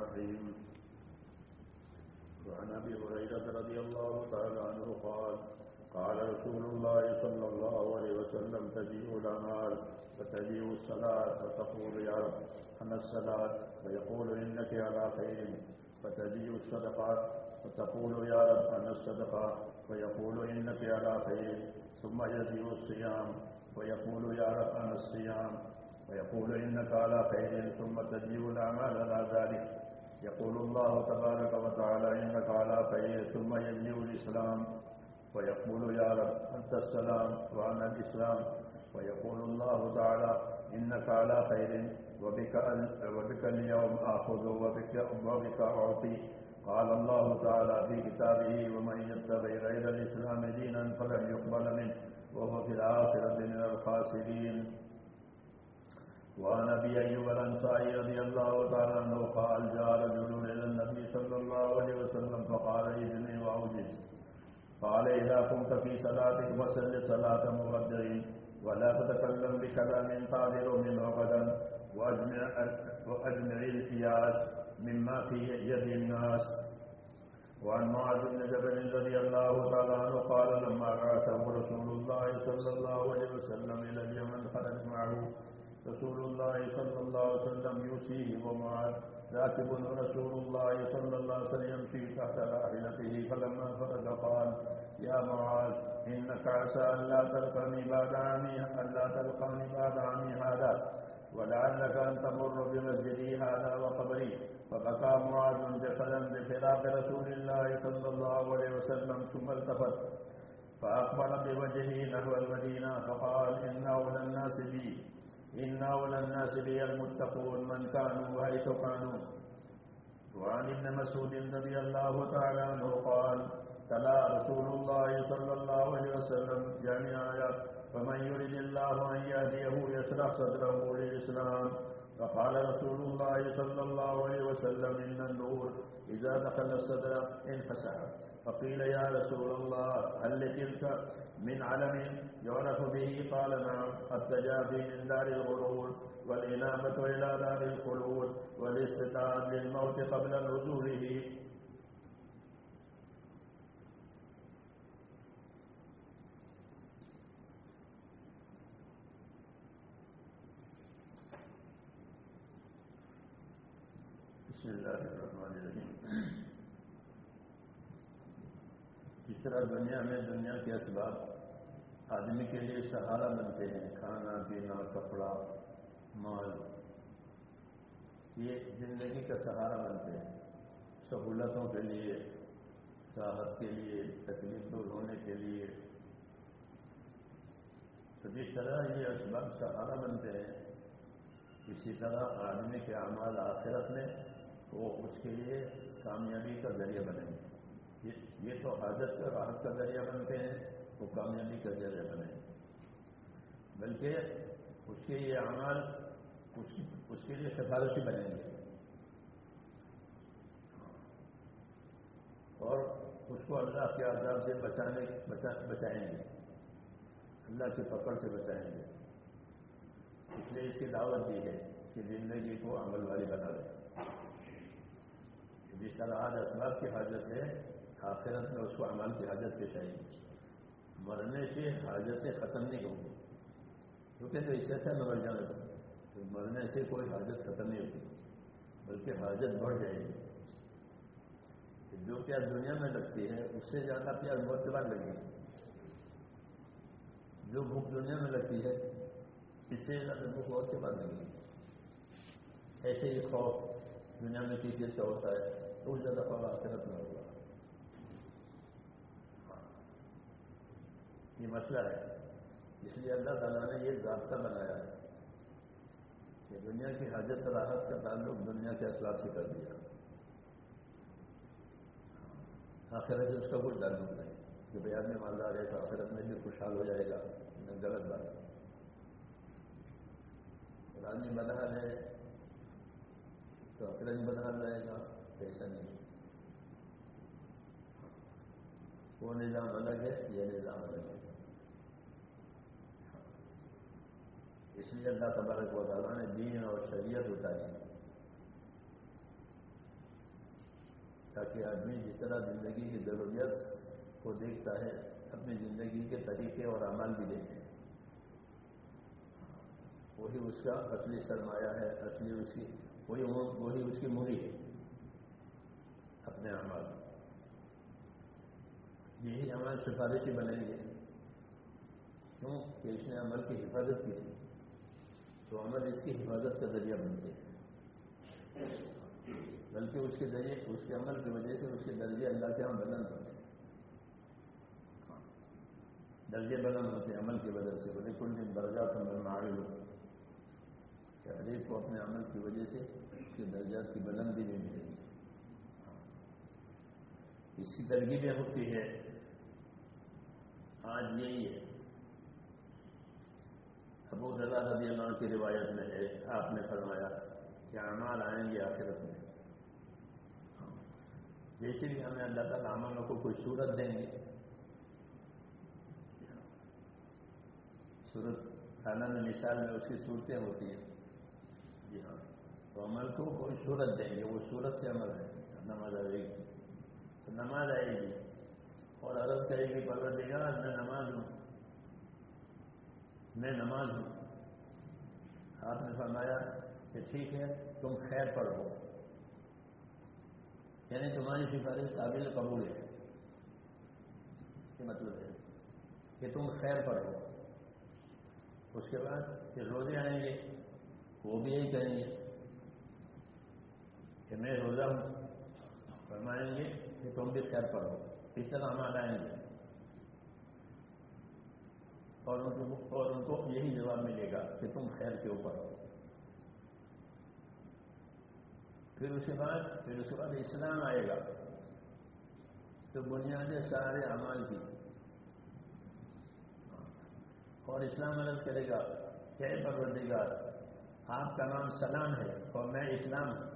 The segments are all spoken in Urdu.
الرحيم. وعن أبي هريرة رضي الله تعالى عنه قال قال رسول الله صلى الله عليه وسلم، تجيء الأعمال فتجيء الصلاة. فتقول، يا رب أنا الصلاة؟ فيقول، إنك على خير. فتجيء الصدقات فتقول، يا رب أنا الصدقة. فيقول، إنك على خير. ثم يجيء الصيام. ويقول يا رب أنا الصيام. ويقول إنك على خير. ثم تجيء الأعمال على ذلك. يقول الله تبارك وتعالى إنك على خير ثم يجيء الإسلام ويقول يا رب أنت السلام وأنا الإسلام ويقول الله تعالى إنك على خير وبك, وبك اليوم آخذ وبك, وبك أعطي. قال الله تعالى في كتابه ومن يتبع غير الإسلام دينا فلن يقبل منه وهو في الآخرة من الخاسرين. وعن ابي ايوب الانصاري رضي الله تعالى عنه قال جاء رجل الى النبي صلى الله عليه وسلم فقال اذني واوجد قال اذا كنت في صلاتك فصل صلاه مبدعين ولا تتكلم بكلام تعذر منه غدا واجمع واجمع القياس مما في يد الناس. وعن معاذ بن جبل رضي الله تعالى عنه قال لما بعثه رسول الله صلى الله عليه وسلم الى اليمن خرج معه. رسول الله صلى الله عليه وسلم يوصيه ومعاذ راكب رسول الله صلى الله عليه وسلم يمشي تحت راحلته فلما فرج قال يا معاذ انك عسى ان لا تلقني بعد عامي ان لا تلقاني بعد عامي هذا ولعلك ان تمر بمسجدي هذا وقبري فبكى معاذ جسدا بفراق رسول الله صلى الله عليه وسلم، ثم التفت، فاقبل بوجهه نحو المدينه فقال، ان اولى الناس بي إن أولى الناس بي المتقون من كانوا وحيث كانوا. وعن ابن مسعود رضي الله تعالى عنه قال تلا رسول الله صلى الله عليه وسلم جميع آيات. فمن يرد الله أن يهديه يشرح صدره للإسلام. فقال رسول الله صلى الله عليه وسلم إن النور إذا دخل الصدر انفسح فقيل يا رسول الله هل لتلك من علم يعرف به؟ قال نعم التجافي من دار الغرور والإنابة إلى دار الخلود والاستعداد للموت قبل نزوله. بسم الله الرحمن الرحيم جس طرح دنیا میں دنیا کے اسباب آدمی کے لیے سہارا بنتے ہیں، کھانا، پینا، کپڑا، مال، یہ زندگی کا سہارا بنتے ہیں۔ سہولتوں کے لیے، راحت کے لیے، تکلیف دور ہونے کے لیے۔ تو جس طرح یہ اسباب سہارا بنتے ہیں، اسی طرح آدمی کے اعمال آخرت میں وہ اس کے لیے کامیابی کا ذریعہ بنیں گے۔ یہ تو حاجت کا راحت کا ذریعہ بنتے ہیں، وہ کامیابی کا ذریعہ بنے بلکہ اس کے یہ اعمال اس کے لیے سفارشی بنیں گے۔ اور اس کو اللہ کے عذاب سے بچانے بچائیں گے۔ اللہ کی پکڑ سے بچائیں گے۔ اس لیے اس کی دعوت دی ہے کہ زندگی کو عمل والی بنا دیں جس طرح آج اسباب کی حاجت ہے، آخرت میں اس کو عمل کی حاجت پیش آئے گی۔ مرنے سے حاجتیں ختم نہیں ہوں گی کیونکہ تو اس ایسا میں مر جانا تو مرنے سے کوئی حاجت ختم نہیں ہوتی بلکہ حاجت بڑھ جائے گی۔ جو پیاز دنیا میں لگتی ہے، اس سے زیادہ پیاز موت کے بعد لگے گی جو بھوک دنیا میں لگتی ہے، اس سے زیادہ بھوک موت کے بعد لگے گی ایسے ہی خوف دنیا میں کسی چیز کا ہوتا ہے تو اس زیادہ خواب آخرت میں ہوگا۔ یہ مسئلہ ہے۔ اس لیے اللہ تعالیٰ نے یہ ضابطہ بنایا ہے کہ دنیا کی حاجت راحت کا تعلق دنیا کے اسباب سے کر دیا۔ آخرت سے اس کا کوئی تعلق نہیں۔ کہ بھائی آدمی مالدار ہے تو آخرت میں بھی خوشحال ہو جائے گا۔ غلط بات ہے۔ آدمی بدحال ہے تو آخرت میں بدحال رہے گا ایسا نہیں۔ وہ نظام الگ ہے، یہ نظام الگ ہے۔ اس لیے اللہ تبارک و تعالیٰ نے دین اور شریعت اتاری تاکہ آدمی جس طرح زندگی کی ضروریات کو دیکھتا ہے، اپنی زندگی کے طریقے اور عمل بھی دیکھے۔ وہی اس کا اصلی سرمایہ ہے، اصلی اس کی وہی وہی اس کی موری ہے۔ اپنے عمل یہی عمل سفارشی بنیں گے کیوں؟ کہ اس نے عمل کی حفاظت کی تھی۔ تو عمل اس کی حفاظت کا ذریعہ بنتے ہیں بلکہ اس کے ذریعے اس کے عمل کی وجہ سے اس کے درجے اللہ کے یہاں بلند ہوتے ہیں درجے بلند ہوتے ہیں، عمل کی وجہ سے۔ بڑے کل دن درجات عمل میں آگے لوگ کہ ہر ایک کو اپنے عمل کی وجہ سے اس کے درجات کی بلندی بھی ملے گی۔ اس کی ترغیبیں ہوتی ہے۔ آج یہی ہے۔ ابو ذرا رضی اللہ کی روایت میں ہے۔ آپ نے فرمایا کہ اعمال آئیں گے آخرت میں۔ جیسے بھی ہمیں اللہ تعالیٰ عملوں کو کوئی صورت دیں گے، صورت خانہ میں مثال میں اس کی صورتیں ہوتی ہیں۔ جی ہاں تو عمل کو کوئی صورت دیں گے وہ صورت سے عمل ہے۔ نماز آئے گی۔ تو نماز آئے گی۔ اور عرض کرے گی پرور دے گا میں نماز ہوں۔ میں نماز ہوں. آپ نے فرمایا کہ ٹھیک ہے، تم خیر پڑھو یعنی تمہاری سفارش قابل قبول ہے۔ یہ مطلب ہے کہ تم خیر پڑھو اس کے بعد پھر روزے آئیں گے۔ وہ بھی یہی کہیں گے کہ میں روزہ ہوں فرمائیں گے کہ تم بھی خیر پڑھو اس طرح ہم آئیں گے۔ اور ان کو اور ان کو یہی جواب ملے گا کہ تم خیر کے اوپر ہو۔ پھر اس کے بعد پھر اس کے بعد اسلام آئے گا۔ تو بنیاد سارے اعمال کی۔ اور اسلام عرض کرے گا، کہ پروردگار آپ کا نام سلام ہے اور میں اسلام ہوں۔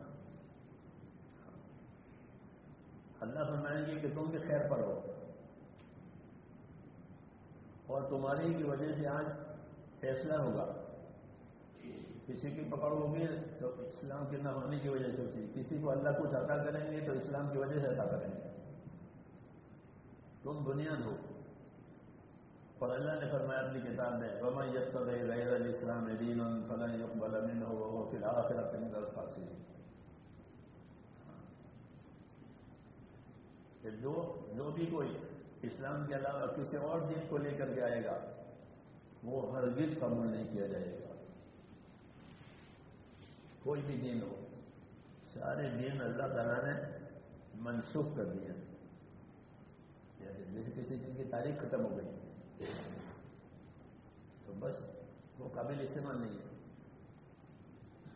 اللہ فرمائیں گے کہ تم بھی خیر پڑھو اور تمہاری کی وجہ سے آج فیصلہ ہوگا۔ کسی کی پکڑ ہوگی تو اسلام کے نہ ہونے کی وجہ سے ہوتی کسی کو اللہ کچھ عطا کریں گے تو اسلام کی وجہ سے عطا کریں گے۔ تم بنیاد ہو۔ اور اللہ نے فرمایا اپنی کتاب میں وما یت غیر الاسلام دین فلن يقبل منه وهو في الاخره من الخاسرين جو جو بھی کوئی اسلام کے علاوہ کسی اور دین کو لے کر کے آئے گا، وہ ہرگز قبول نہیں کیا جائے گا۔ کوئی بھی دین ہو، سارے دین اللہ تعالیٰ نے منسوخ کر دیا جیسے یعنی جیسے کسی چیز کی تاریخ ختم ہو گئی۔ تو بس وہ قابل استعمال نہیں ہے۔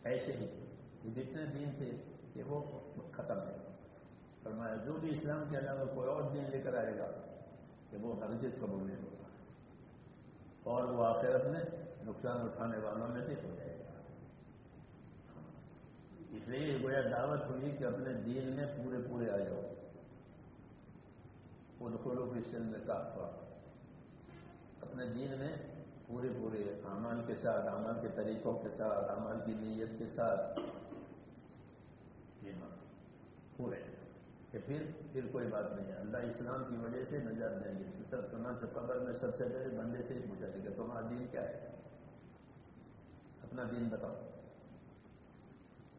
ایسے ہی جتنے دین تھے کہ وہ ختم ہے۔ فرمایا، جو بھی اسلام کے علاوہ کوئی اور دین لے کر آئے گا کہ وہ ہرگز قبول نہیں ہوگا۔ اور وہ آخرت میں نقصان اٹھانے والوں میں سے ہو جائے گا۔ اس لیے گویا دعوت ہوئی کہ اپنے دین میں پورے پورے آ جاؤ خود خودوں کی سل میں کافا اپنے دین میں پورے پورے اعمال کے ساتھ، اعمال کے طریقوں کے ساتھ، اعمال کی نیت کے ساتھ۔ پورے کہ پھر پھر کوئی بات نہیں ہے۔ اللہ اسلام کی وجہ سے نجات دیں گے۔ سب تمام سے قبر میں سب سے پہلے بندے سے ہی پوچھا جائے کہ تمہارا دین کیا ہے؟ اپنا دین بتاؤ۔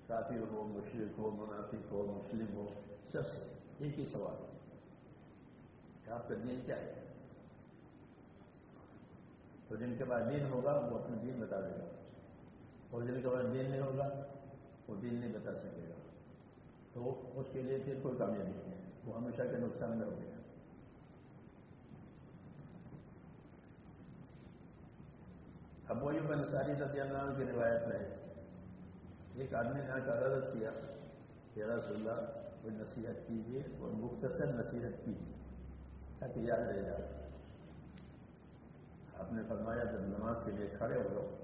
کافر ہو مشرق ہو، منافق ہو، مسلم ہو، سب سے ایک ہی سوال کہ آپ کا دین کیا ہے؟ تو جن کے بعد دین ہوگا، وہ اپنا دین بتا دے گا۔ اور جن کے بعد دین نہیں ہوگا، وہ دین نہیں بتا سکے گا۔ تو اس کے لیے پھر کوئی کامیابی نہیں ہے۔ وہ ہمیشہ کے نقصان میں ہو گیا اب وہی بن ساری رضی اللہ عنہ کی روایت میں ایک آدمی نے آ کر عرض کیا کہ رسول اللہ، کوئی نصیحت کیجیے اور مختصر نصیحت کیجیے تاکہ یاد رہ جائے۔ آپ نے فرمایا جب نماز کے لیے کھڑے ہو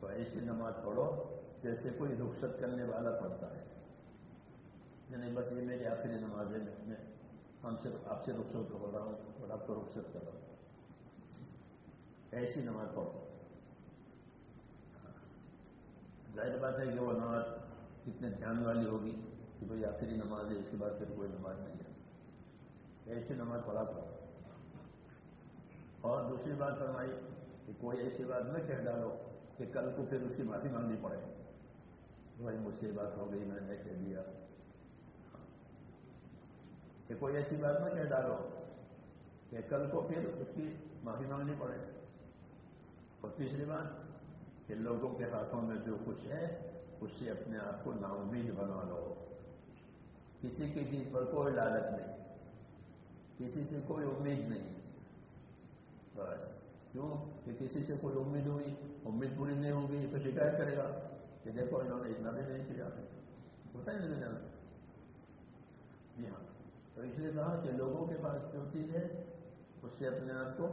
تو ایسی نماز پڑھو جیسے کوئی رخصت کرنے والا پڑھتا ہے۔ یعنی بس یہ میری آخری نماز ہے میں ہم سے آپ سے رخصت ہو رہا ہوں اور آپ کو رخصت کر رہا ہوں۔ ایسی نماز پڑھو۔ ظاہر بات ہے کہ وہ نماز کتنے دھیان والی ہوگی کہ بھائی آخری نماز ہے، اس کے بعد پھر کوئی نماز نہیں ہے۔ ایسی نماز پڑھا تھا اور دوسری بات فرمائی کہ کوئی ایسی بات نہ کہہ ڈالو کہ کل کو پھر اس کی معافی مانگنی پڑے۔ بھائی، مجھ سے بات ہو گئی، میں نے کہہ دیا۔ کہ کوئی ایسی بات نہ کہہ ڈالو کہ کل کو پھر اس کی معافی مانگنی پڑے۔ اور تیسری بات کہ لوگوں کے ہاتھوں میں جو کچھ ہے، اس سے اپنے آپ کو ناامید بنا لو۔ کسی کی چیز پر کوئی لالچ نہیں، کسی سے کوئی امید نہیں۔ بس۔ کیوں؟ کہ کسی سے کوئی امید ہوئی، امید پوری نہیں ہوگی تو شکایت کرے گا کہ دیکھو انہوں نے اتنا بھی نہیں کیا۔ ہوتا ہے جی ہاں۔ تو اس لیے کہا کہ لوگوں کے پاس جو چیز ہے، اس سے اپنے آپ کو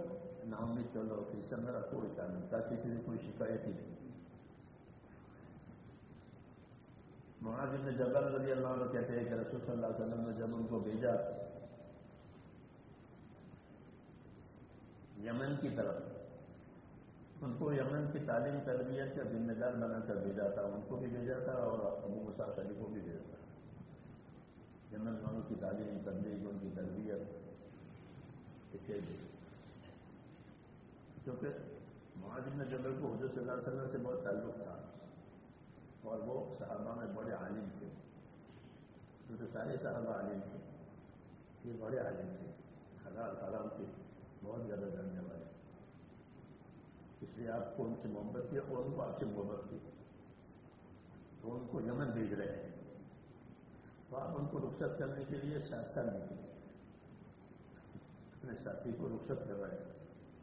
نام بھی چلو کہ سب میرا کوئی تعلق تھا کسی سے کوئی شکایت ہی نہیں۔ مہاجر نے جبل رضی اللہ عنہ کہتے ہیں کہ رسول صلی اللہ علیہ وسلم نے جب ان کو بھیجا یمن کی طرف۔ ان کو یمن کی تعلیم تربیت کا ذمہ دار بنا کر بھیجا تھا۔ ان کو بھی بھیجا تھا اور ابو مساف علی کو بھی بھیجا تھا۔ یمن والوں کی تعلیم تبلیغ ان کی تربیت، اسے بھی۔ کیونکہ معاذ نے جبل کو حضرت صلی اللہ علیہ وسلم سے بہت تعلق تھا اور وہ صحابہ میں بڑے عالم تھے۔ کیونکہ سارے صحابہ عالم تھے۔ یہ بڑے عالم تھے۔ حلال حرام کے بہت زیادہ جاننے والے اس لیے آپ کو ان سے محبت کی اور ان کو آپ سے محبت کی۔ تو ان کو یمن بھیج رہے ہیں۔ تو آپ ان کو رخصت کرنے کے لیے ساتھ ساتھ نکلے اپنے ساتھی کو رخصت کر رہے ہیں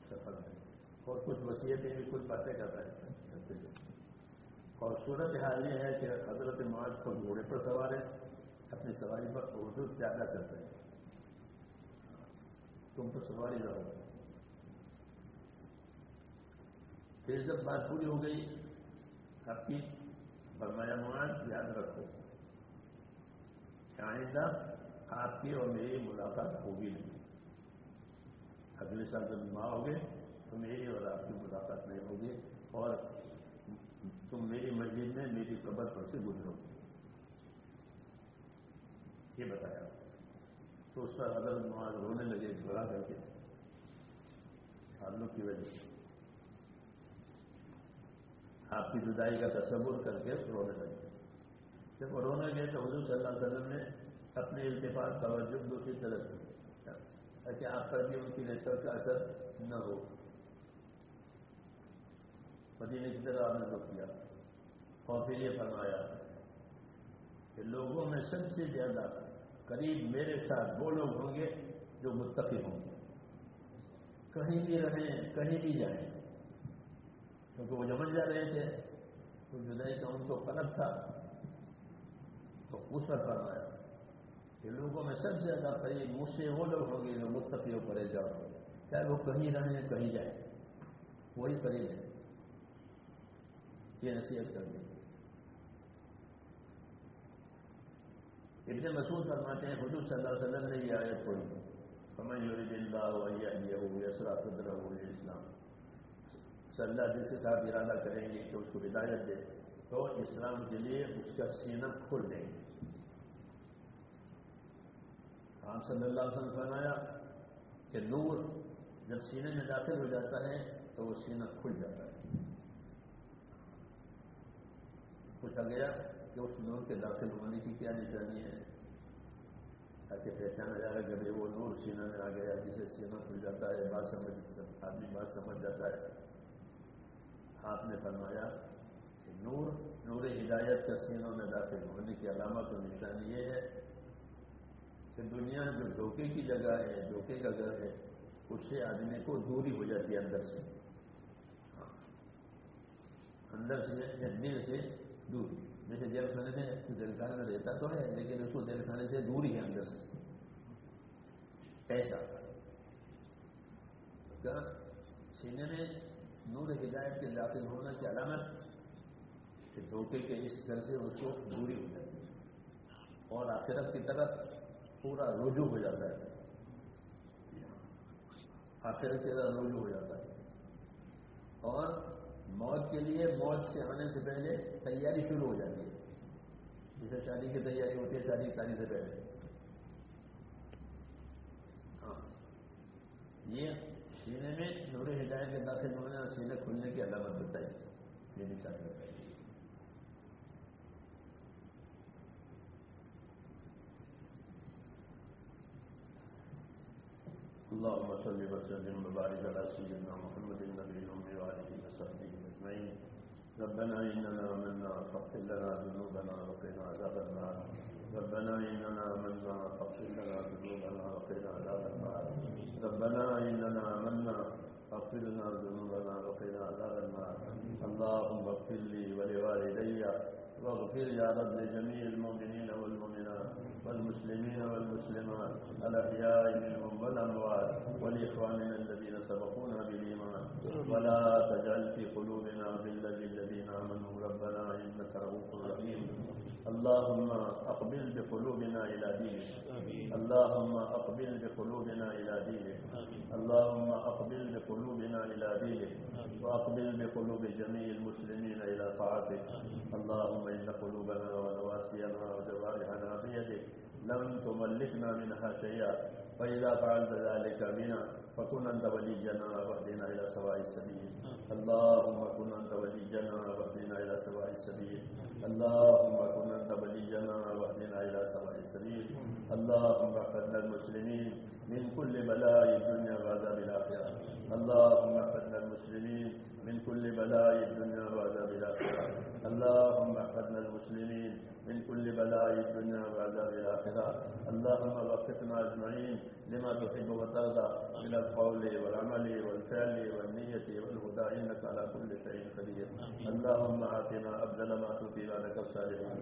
سفر میں۔ اور کچھ وصیتیں بھی، کچھ باتیں کر رہے ہیں۔ اور صورت حال یہ ہے کہ حضرت معاذ کو گھوڑے پر سوار ہے اپنی سواری پر اردو زیادہ کرتے ہیں۔ تم تو سواری رہو پھر جب بات پوری ہو گئی آپ کی فرمایا معاذ یاد رکھو آئندہ آپ کی اور میری ملاقات ہوگی نہیں۔ اگلے سال جب ماں ہوگے، تو میری اور آپ کی ملاقات نہیں ہوگی اور تم میری مسجد میں میری قبر پر سے گزرو۔ یہ بتایا۔ تو اس اگر وہاں رونے لگے گھڑا کر کے۔ تعلق کی وجہ سے۔ آپ کی جدائی کا تصور کر کے رونے لگے۔ جب وہ رونے گئے تو حضور صلی اللہ علیہ وسلم نے اپنے التفاق توجہ دوسری طرف کی۔ تاکہ آپ پر بھی ان کی نیتر کا اثر نہ ہو۔ مدینے کی طرح آپ نے رک کیا۔ اور پھر یہ فرمایا کہ لوگوں میں سب سے زیادہ قریب میرے ساتھ وہ لوگ ہوں گے جو متقی ہوں گے۔ کہیں بھی رہیں، کہیں بھی جائیں۔ کیونکہ وہ جمن جا رہے تھے تو جدائی کا ان کو فرق تھا۔ تو اس پر فرمایا کہ لوگوں میں سب سے زیادہ قریب مجھ سے وہ لوگ ہوں گے جو متقیوں پڑے جاؤ چاہے وہ کہیں رہیں، کہیں جائیں۔ وہی قریب ہے۔ یہ نصیحت کر دی۔ ابن مسعود فرماتے ہیں، حضور صلی اللہ علیہ وسلم نے یہ آیت پڑھی۔ سمجھ یورید اللہ علیہ ہو یسرا صدر ہو اسلام صلی اللہ جس کے ساتھ ارادہ کریں گے کہ اس کو ہدایت دے، تو اسلام کے لیے اس کا سینہ کھل دیں گے۔ آپ صلی اللہ علیہ وسلم فرمایا کہ نور جب سینے میں داخل ہو جاتا ہے، تو وہ سینہ کھل جاتا ہے۔ پوچھا گیا کہ اس نور کے داخل ہونے کی کیا نشانی ہے؟ تاکہ پہچانا جائے گا جب وہ نور سینہ میں آ گیا جسے سینہ کھل جاتا ہے، بات سمجھ آدمی بات سمجھ جاتا ہے۔ آپ نے فرمایا کہ نور نور ہدایت کا سینوں میں داخل ہونے کی علامت اور نشانی یہ ہے کہ دنیا جو دھوکے کی جگہ ہے، دھوکے کا گھر ہے، اس سے آدمی کو دوری ہو جاتی ہے اندر سے۔ ہاں۔ اندر سے دل سے دور جیسے جیل خانے میں جیل خانے میں رہتا تو ہے، لیکن اس کو جیل خانے سے دور ہی ہے اندر سے۔ ایسا سینے میں نور ہدایت کے داخل ہونے کی علامت کہ دھوکے کے اس گھر سے اس کو دوری ہو جاتی ہے۔ اور آخرت کی طرف پورا رجوع ہو جاتا ہے۔ آخرت کی طرف رجوع ہو جاتا ہے۔ اور موت کے لیے موت سے آنے سے پہلے تیاری شروع ہو جاتی ہے۔ جسے شادی کی تیاری ہوتی ہے، شادی تاریخ سے پہلے۔ ہاں۔ یہ سینے میں نور ہدایت کے داخل ہونے اور سینے کھلنے کی علامت بتائی یہ بھی شادی پہلے۔ اللهم صل وسلم وبارك على سيدنا محمد أجمعين ربنا إننا آمنا، فاغفر لنا ذنوبنا وقنا عذاب النار. ربنا إننا آمنا، فاغفر لنا ذنوبنا وقنا عذاب النار. ربنا إننا آمنا، فاغفر لنا ذنوبنا وقنا عذاب النار. اللهم اغفر لي ولوالدي واغفر يا رب لجميع المؤمنين والمؤمنات والمسلمين والمسلمات الأحياء منهم والأموات ولإخواننا الذين سبقونا بالإيمان. ولا تجعل في قلوبنا غلا للذين آمنوا. ربنا إنك رؤوف رحيم. اللهم أقبل بقلوبنا إلى دينك. اللهم أقبل بقلوبنا إلى دينك. اللهم أقبل بقلوبنا إلى دينك وأقبل بقلوب جميع المسلمين إلى طاعتك. اللهم إن قلوبنا ونواسينا وجوارحنا بيدك لم تملكنا منها شيئا. فإذا فعلت ذلك بنا فكن أنت ولينا واهدنا إلى سواء السبيل. اللهم كن أنت ولينا واهدنا إلى سواء السبيل. اللهم كن أنت ولينا واهدنا إلى سواء السبيل. اللهم احفظ المسلمين من كل بلاء الدنيا وعذاب الآخرة. اللهم احفظ المسلمين من كل بلاء الدنيا وعذاب الآخرة. اللهم احفظنا المسلمين من كل بلاء الدنيا وعذاب الآخرة. اللهم وفقنا أجمعين لما تحب وترضى من القول والعمل والفعل والنية والهدى. إنك على كل شيء قدير. اللهم آتنا أبدل ما تؤتي لك الصالحين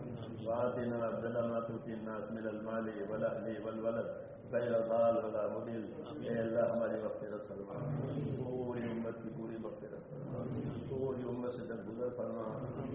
وآتنا أبدل ما تؤتي الناس من المال والأهل والولد. خیر بال ولا مدل اے اللہ ہماری مغفرت فرما. پوری امت کی پوری مغفرت فرما. پوری امت سے درگزر فرما.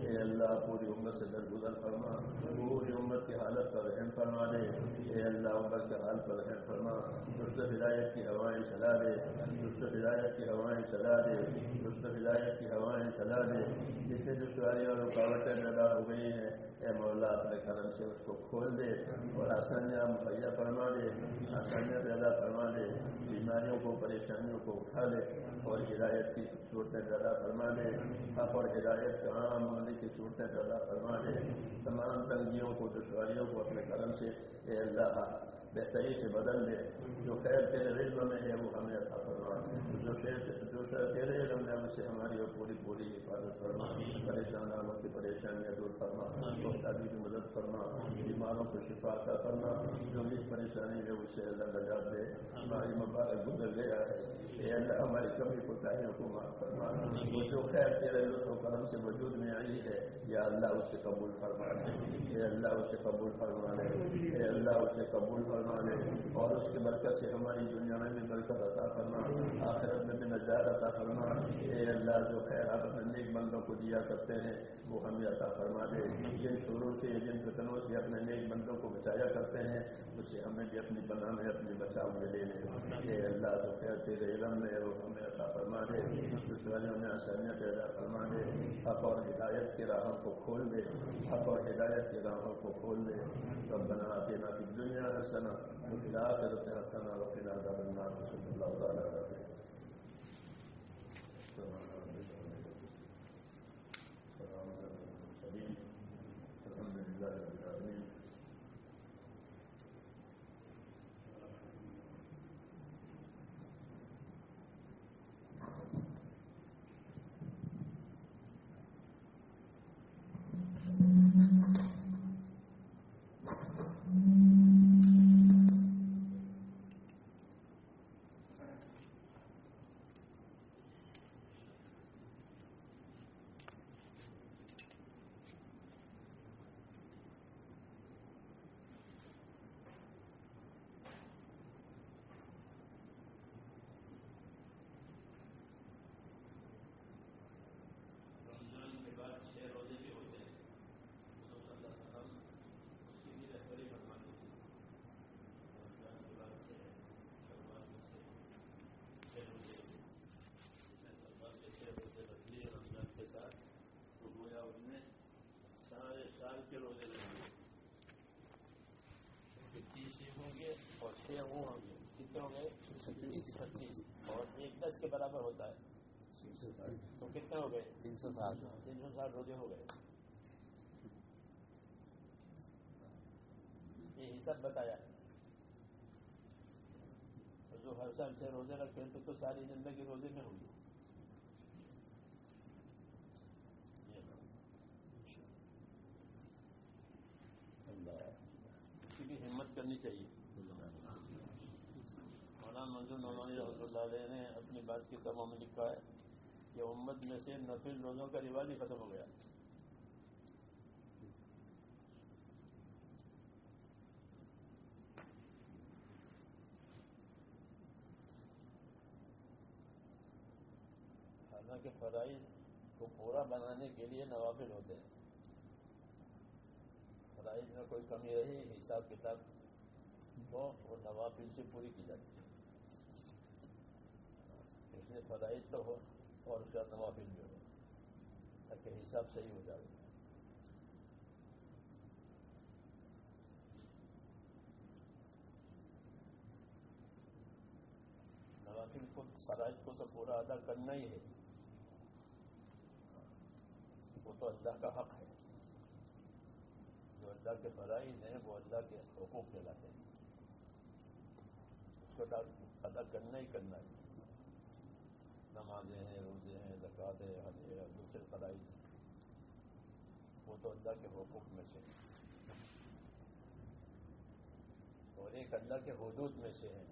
اے اللہ پوری امت سے درگزر فرما. پوری امت کی حالت پر رحم فرما دے۔ اے اللہ امت کے حال پر رحم فرما۔ درست ہدایت کی ہوائیں چلا دے۔ درست ہدایت کی ہوائیں چلا دے۔ درست ہدایت کی ہوائیں چلا دے۔ جتنے دشواریاں اور رکاوٹیں پیدا ہو گئی ہیں، اے مولا، اپنے کرم سے اس کو کھول دے اور آسانیاں مہیا فرما دے۔ آسانیاں پیدا فرما دے۔ بیماریوں کو، پریشانیوں کو اٹھا لے۔ اور ہدایت کی صورتیں پیدا فرما دے۔ حق اور ہدایت کا عام ہونے کی صورتیں پیدا فرما دے۔ تمام تنگیوں کو، دشواریوں کو اپنے کرم سے اے اللہ بہتری سے بدل دے۔ جو خیر تیرے علم میں ہے، وہ ہمیں عطا فرما جو خیر جو تیرے علم میں سے ہماری اور پوری پوری حفاظت فرما۔ پریشان آنوں کی پریشانیاں دور فرما۔ شادی کی مدد فرما۔ بیماروں کو شفا عطا کرنا جو بھی پریشانی ہے اسے اللہ نجات دے۔ ہماری مبارک گزر گیا ہے۔ اے اللہ ہماری کمی کوتاہیوں کو معاف فرما۔ وہ جو خیر تیرے لطف و کرم سے وجود میں آئی ہے یا اللہ اسے قبول فرما۔ لے اے اللہ اسے قبول فرما لے۔ اے اللہ اسے قبول فرما لے۔ اور اس کی برکت سے ہماری دنیا میں بھی برکت عطا فرما۔ آخرت میں بھی نجات عطا فرما۔ اے اللہ جو خیر آپ اپنے نیک بندوں کو دیا کرتے ہیں، وہ ہمیں عطا فرما دے۔ جن شروع سے جن فتنوں سے اپنے نیک بندوں کو بچایا کرتے ہیں، اسے ہمیں بھی اپنی بنا میں، اپنی بچاؤ میں لے لیں اے اللہ جو خیر تیرے علم میں وہ ہمیں عطا فرما دے۔ دشواریوں میں، آسانیاں پیدا فرما دے۔ حق اور ہدایت کی راہوں کو کھول دے۔ حق اور ہدایت کی راہوں کو کھول دے۔ ربنا آتنا فی الدنیا حسنہ وفی الآخرۃ حسنہ وقنا عذاب النار۔ صلی اللہ تعالی علیہ الحمد لله چھ وہ ہوں گے کتنے ہوں گے چھتیس اور ایک دس کے برابر ہوتا ہے۔ تو کتنے ہو گئے؟ تین سو ساٹھ۔ تین سو ساٹھ روزے ہو گئے۔ یہ حساب بتایا۔ جو ہر سال سے روزے رکھے تو تو ساری زندگی روزے میں ہوئی اس کی بھی ہمت کرنی چاہیے۔ مولانا منظور نعمانی رحمۃ اللہ علیہ نے اپنی بات کی کتابوں میں لکھا ہے کہ امت میں سے نفل روزوں کا رواج ہی ختم ہو گیا۔ حالانکہ فرائض کو پورا بنانے کے لیے نوافل ہوتے ہیں۔ فرائض میں کوئی کمی رہی، حساب کتاب کو وہ نوافل سے پوری کی جاتی۔ ہے اس فرائض تو ہو اور اس کا نوافل بھی ہو۔ تاکہ حساب صحیح ہو جائے۔ نوافل کو، فرائض کو تو پورا ادا کرنا ہی ہے۔ وہ تو اللہ کا حق ہے۔ جو اللہ کے فرائض ہیں، وہ اللہ کے حقوق کہلاتے ہیں۔ اس کو ادا کرنا ہی کرنا ہے۔ نمازیں ہیں، روزے ہیں زکات ہے حج ہے دوسرے فرائض وہ تو اللہ کے حقوق میں سے اور ایک اللہ کے حدود میں سے ہے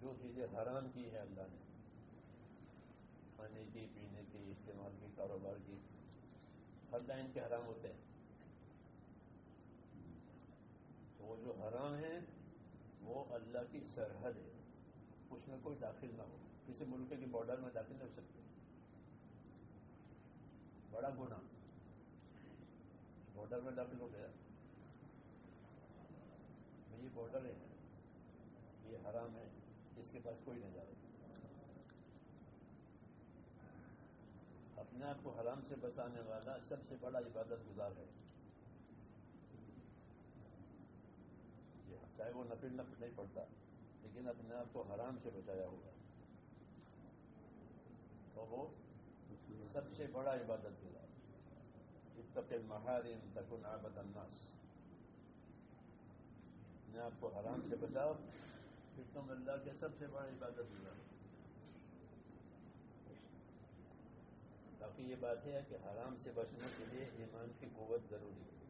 جو چیزیں حرام کی ہے اللہ نے، کھانے کی، پینے کی، استعمال کی، کاروبار کی، ہر لائن کے حرام ہوتے ہیں۔ تو وہ جو حرام ہیں، وہ اللہ کی سرحد ہے۔ اس میں کوئی داخل نہ ہو۔ کسی ملک کے بارڈر میں داخل نہیں ہو سکتے۔ بڑا گنا بارڈر میں داخل ہو گیا۔ یہ بارڈر ہے۔ یہ حرام ہے۔ اس کے پاس کوئی نہیں جا رہا۔ اپنے آپ کو حرام سے بچانے والا سب سے بڑا عبادت گزار ہے۔ چاہے وہ نفل نفل نہیں پڑتا۔ لیکن اپنے آپ کو حرام سے بچایا ہوگا۔ تو وہ سب سے بڑا عبادت گزار اتقل محارم تکن عابد الناس۔ اپنے آپ کو حرام سے بچاؤ، پھر تم اللہ کے سب سے بڑا عبادت گزار باقی یہ بات ہے کہ حرام سے بچنے کے لیے ایمان کی قوت ضروری ہے۔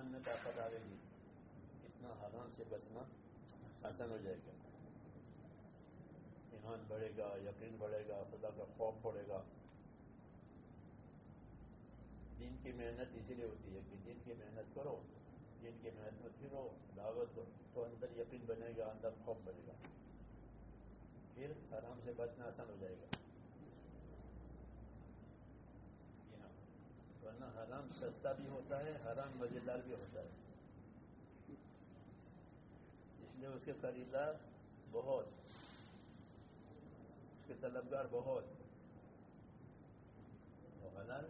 جتنے ایمان میں طاقت آئے گی، اتنا حرام سے بچنا آسان ہو جائے گا۔ ایمان بڑھے گا، یقین بڑھے گا، خدا کا خوف پڑے گا۔ دین کی محنت اسی لیے ہوتی ہے کہ دین کی محنت کرو، دین کی محنت میں پھرو، دعوت دو تو اندر یقین بنے گا، اندر خوف بنے گا۔ پھر آرام سے بچنا آسان ہو جائے گا۔ حرام سستا بھی ہوتا ہے، حرام مزیدار بھی ہوتا ہے۔ اس لیے اس کے خریدار بہت، اس کے طلبگار بہت۔ حلال،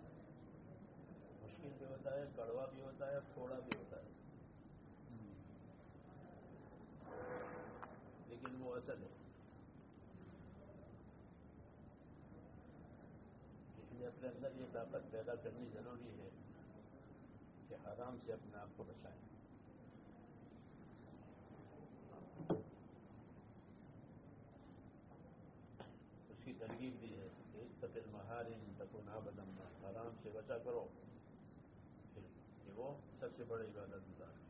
مشکل بھی ہوتا ہے، کڑوا بھی ہوتا ہے، تھوڑا بھی ہوتا ہے۔ لیکن وہ اصل ہے اس لیے اپنے اندر یہ طاقت پیدا کرنی ضروری ہے کہ حرام سے اپنے آپ کو بچائیں۔ اس کی ترغیب بھی ہے کہ تقل مہارن تکو نہ بدمنا حرام سے بچا کرو۔ پھر کہ وہ سب سے بڑے عبادت گزار ہے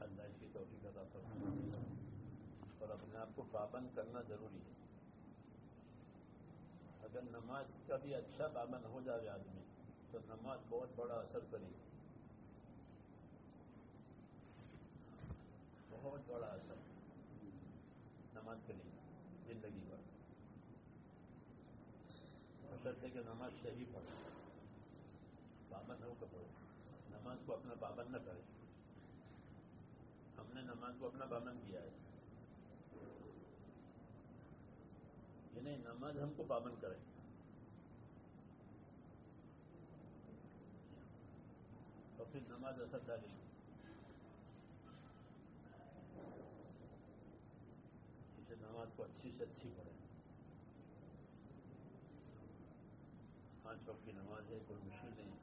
اللہ اس کی توفیق عطا فرمائے اور اپنے آپ کو پابند کرنا ضروری ہے۔ اگر نماز کا بھی اچھا پابند ہو جائے آدمی، تو نماز بہت بڑا اثر کرے گی۔ بہت بڑا اثر۔ نماز کے لیے، زندگی پر۔ اثر ہے کہ نماز صحیح پڑھے پابند ہو کر پڑھے نماز کو اپنا پابند نہ کرے۔ ہم نے نماز کو اپنا پابند کیا ہے۔ جنہیں نماز ہم کو پابند کریں تو پھر نماز اثر ڈالے۔ اسے نماز کو اچھی سے اچھی پڑھے۔ پانچ وقت کی نماز ہے، کوئی مشکل نہیں۔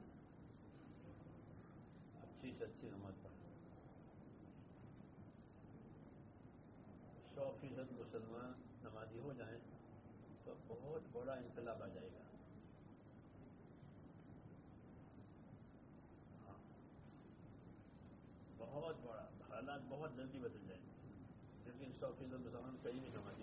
اچھی سے اچھی نماز پڑھے۔ سو فیصد مسلمان نمازی ہو جائیں۔ بہت بڑا انقلاب آ جائے گا۔ ہاں۔ بہت بڑا، حالات بہت جلدی بدل جائیں گے۔ لیکن سو فیصد مسلمان کہیں بھی نہیں اتنے